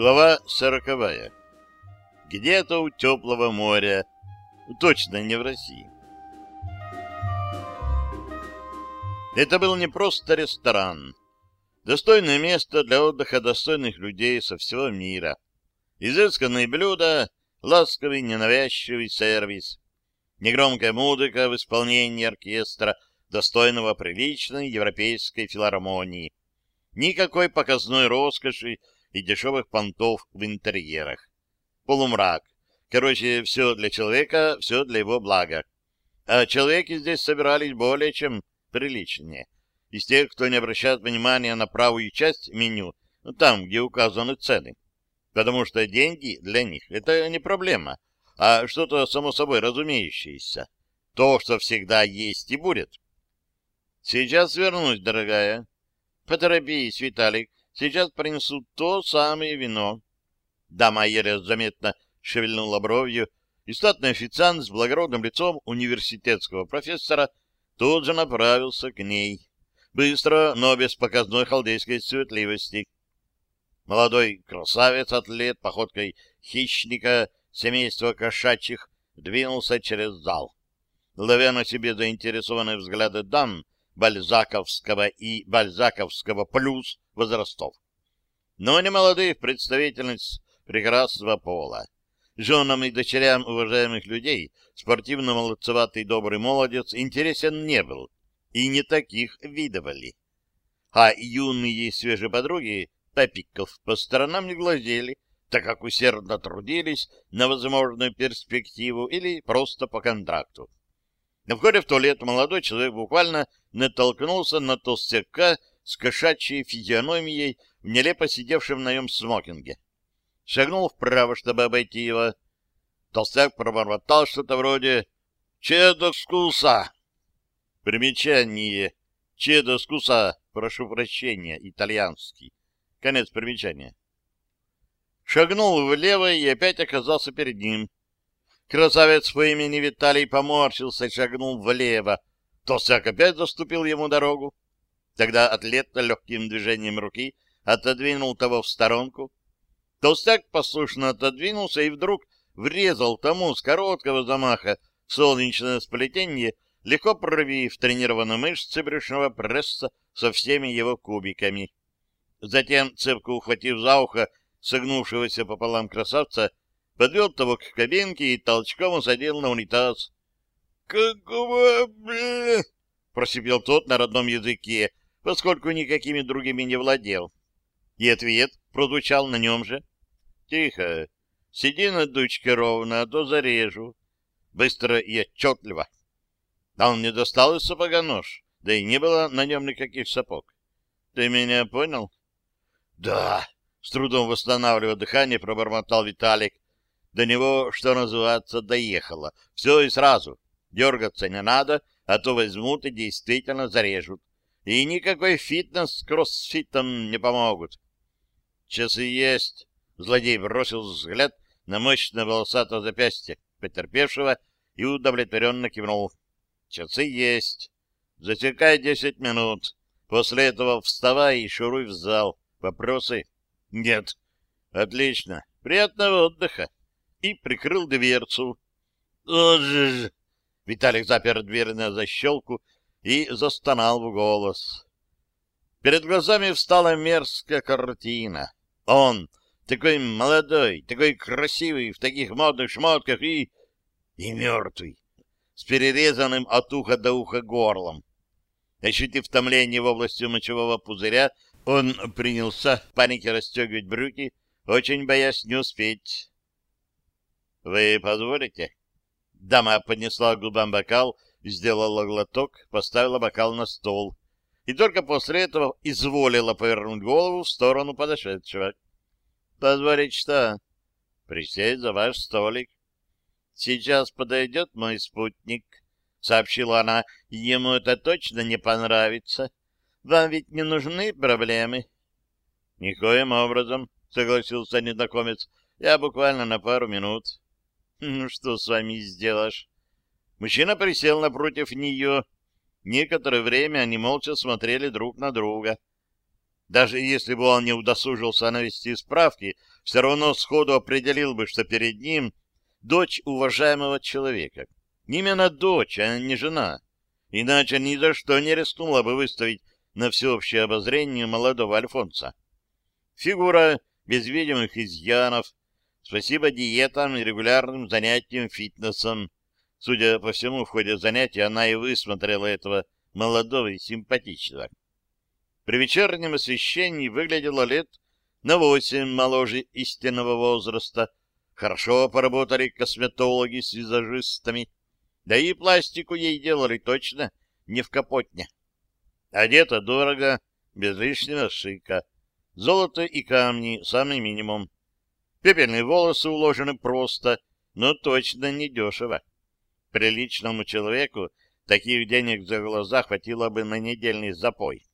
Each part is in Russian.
Глава сороковая. Где-то у теплого моря. Точно не в России. Это был не просто ресторан. Достойное место для отдыха достойных людей со всего мира. Изысканные блюда, ласковый, ненавязчивый сервис, негромкая музыка в исполнении оркестра, достойного приличной европейской филармонии. Никакой показной роскоши и дешевых понтов в интерьерах. Полумрак. Короче, все для человека, все для его блага. А человеки здесь собирались более чем приличнее. Из тех, кто не обращает внимания на правую часть меню, ну, там, где указаны цены. Потому что деньги для них — это не проблема, а что-то само собой разумеющееся. То, что всегда есть и будет. Сейчас вернусь, дорогая. Поторопись, Виталик, Сейчас принесут то самое вино. Дама еле заметно шевельнула бровью, и статный официант с благородным лицом университетского профессора тут же направился к ней. Быстро, но без показной халдейской суетливости. Молодой красавец-атлет походкой хищника семейства кошачьих двинулся через зал. Ловя на себе заинтересованные взгляды дам, бальзаковского и бальзаковского плюс возрастов. Но не молодых представительниц прекрасного пола. Женам и дочерям уважаемых людей спортивно-молодцеватый добрый молодец интересен не был, и не таких видывали. А юные свежие подруги папиков по сторонам не глазели, так как усердно трудились на возможную перспективу или просто по контракту. На входе в туалет молодой человек буквально натолкнулся на толстяка с кошачьей физиономией в нелепо сидевшем на нем смокинге. Шагнул вправо, чтобы обойти его. Толстяк пробормотал что-то вроде «Чедо скуса». Примечание. Чедо скуса, прошу прощения, итальянский. Конец примечания. Шагнул влево и опять оказался перед ним. Красавец по имени Виталий поморщился и шагнул влево. Толстяк опять заступил ему дорогу. Тогда атлет легким движением руки отодвинул того в сторонку. Толстяк послушно отодвинулся и вдруг врезал тому с короткого замаха солнечное сплетение, легко пробив тренированные мышцы брюшного пресса со всеми его кубиками. Затем, цепко ухватив за ухо согнувшегося пополам красавца, подвел того к кабинке и толчком усадил на унитаз. «Какого, бля?» — просипел тот на родном языке, поскольку никакими другими не владел. И ответ прозвучал на нем же. «Тихо, сиди на дучке ровно, а то зарежу». Быстро и отчетливо. А он не достал из сапога нож, да и не было на нем никаких сапог. «Ты меня понял?» «Да», — с трудом восстанавливая дыхание, пробормотал Виталик, до него, что называется, доехало. Все и сразу. Дергаться не надо, а то возьмут и действительно зарежут. И никакой фитнес с кроссфитом не помогут. Часы есть. Злодей бросил взгляд на мощное волосатое запястье потерпевшего и удовлетворенно кивнул. Часы есть. Засекай десять минут. После этого вставай и шуруй в зал. Вопросы? Нет. Отлично. Приятного отдыха и прикрыл дверцу. «Ожжж!» Виталик запер дверь на защелку и застонал в голос. Перед глазами встала мерзкая картина. Он, такой молодой, такой красивый, в таких модных шмотках и... и мертвый, с перерезанным от уха до уха горлом. Ощутив томление в области мочевого пузыря, он принялся в панике расстегивать брюки, очень боясь не успеть. — Вы позволите? Дама поднесла к губам бокал, сделала глоток, поставила бокал на стол и только после этого изволила повернуть голову в сторону подошедшего. — Позволить что? — Присесть за ваш столик. — Сейчас подойдет мой спутник, — сообщила она. — Ему это точно не понравится. Вам ведь не нужны проблемы? — Никоим образом, — согласился незнакомец. — Я буквально на пару минут. — ну, что с вами сделаешь? Мужчина присел напротив нее. Некоторое время они молча смотрели друг на друга. Даже если бы он не удосужился навести справки, все равно сходу определил бы, что перед ним дочь уважаемого человека. Именно дочь, а не жена. Иначе ни за что не рискнула бы выставить на всеобщее обозрение молодого Альфонса. Фигура без видимых изъянов, спасибо диетам и регулярным занятиям фитнесом. Судя по всему, в ходе занятий она и высмотрела этого молодого и симпатичного. При вечернем освещении выглядела лет на восемь моложе истинного возраста. Хорошо поработали косметологи с визажистами. Да и пластику ей делали точно не в капотне. Одета дорого, без лишнего шика. Золото и камни — самый минимум. Пепельные волосы уложены просто, но точно не дешево. Приличному человеку таких денег за глаза хватило бы на недельный запой.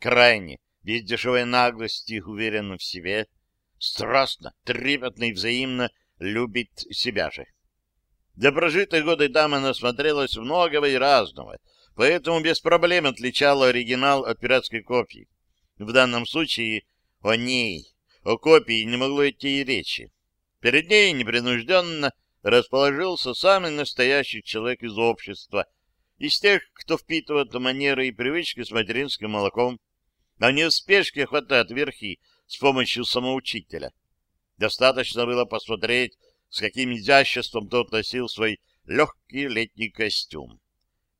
Крайне, без дешевой наглости, уверен в себе, страстно, трепетно и взаимно любит себя же. За прожитые годы дама насмотрелась многого и разного, поэтому без проблем отличала оригинал от пиратской копии. В данном случае о ней, о копии не могло идти и речи. Перед ней непринужденно расположился самый настоящий человек из общества, из тех, кто впитывает манеры и привычки с материнским молоком, а не в спешке хватает верхи с помощью самоучителя. Достаточно было посмотреть с каким изяществом тот носил свой легкий летний костюм.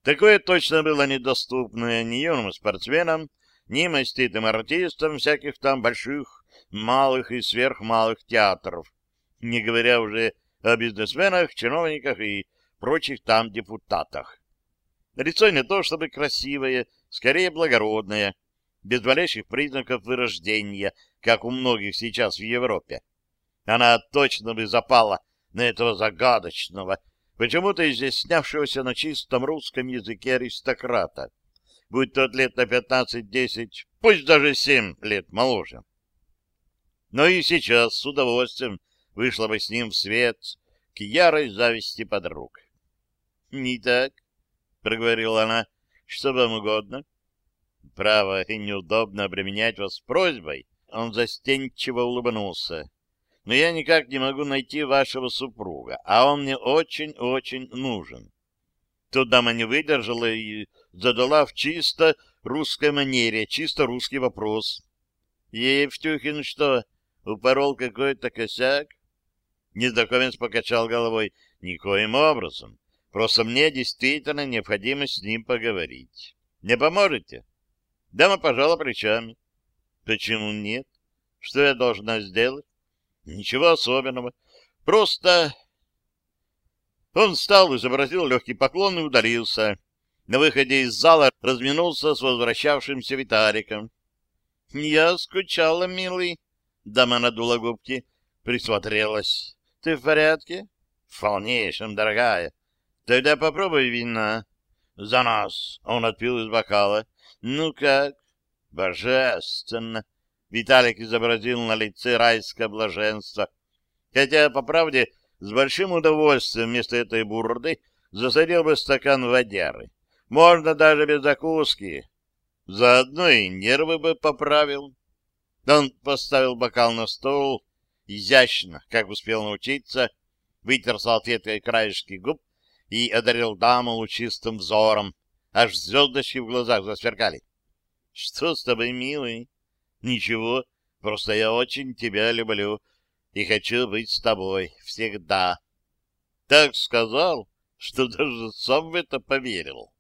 Такое точно было недоступно ни юным спортсменам, ни маститым артистам всяких там больших, малых и сверхмалых театров, не говоря уже о бизнесменах, чиновниках и прочих там депутатах. Лицо не то чтобы красивое, скорее благородное, без малейших признаков вырождения, как у многих сейчас в Европе. Она точно бы запала на этого загадочного, почему-то изъяснявшегося на чистом русском языке аристократа, будь тот лет на пятнадцать-десять, пусть даже семь лет моложе. Но и сейчас с удовольствием вышла бы с ним в свет к ярой зависти подруг. — Не так, — проговорила она, — что вам угодно. — Право, и неудобно обременять вас просьбой. Он застенчиво улыбнулся но я никак не могу найти вашего супруга, а он мне очень-очень нужен. Тут дама не выдержала и задала в чисто русской манере, чисто русский вопрос. Евтюхин что, упорол какой-то косяк? Незнакомец покачал головой. Никоим образом. Просто мне действительно необходимо с ним поговорить. Не поможете? Дама пожала плечами. Почему нет? Что я должна сделать? Ничего особенного. Просто... Он встал, изобразил легкий поклон и удалился. На выходе из зала разминулся с возвращавшимся Виталиком. — Я скучала, милый. Дама надула губки, присмотрелась. — Ты в порядке? — В полнейшем, дорогая. — Тогда попробуй вина. — За нас. Он отпил из бокала. — Ну как? — Божественно. Виталик изобразил на лице райское блаженство. Хотя, по правде, с большим удовольствием вместо этой бурды засадил бы стакан водяры. Можно даже без закуски. Заодно и нервы бы поправил. Он поставил бокал на стол, изящно, как успел научиться, вытер салфеткой краешки губ и одарил даму лучистым взором. Аж звездочки в глазах засверкали. — Что с тобой, милый? Ничего, просто я очень тебя люблю и хочу быть с тобой всегда. Так сказал, что даже сам в это поверил.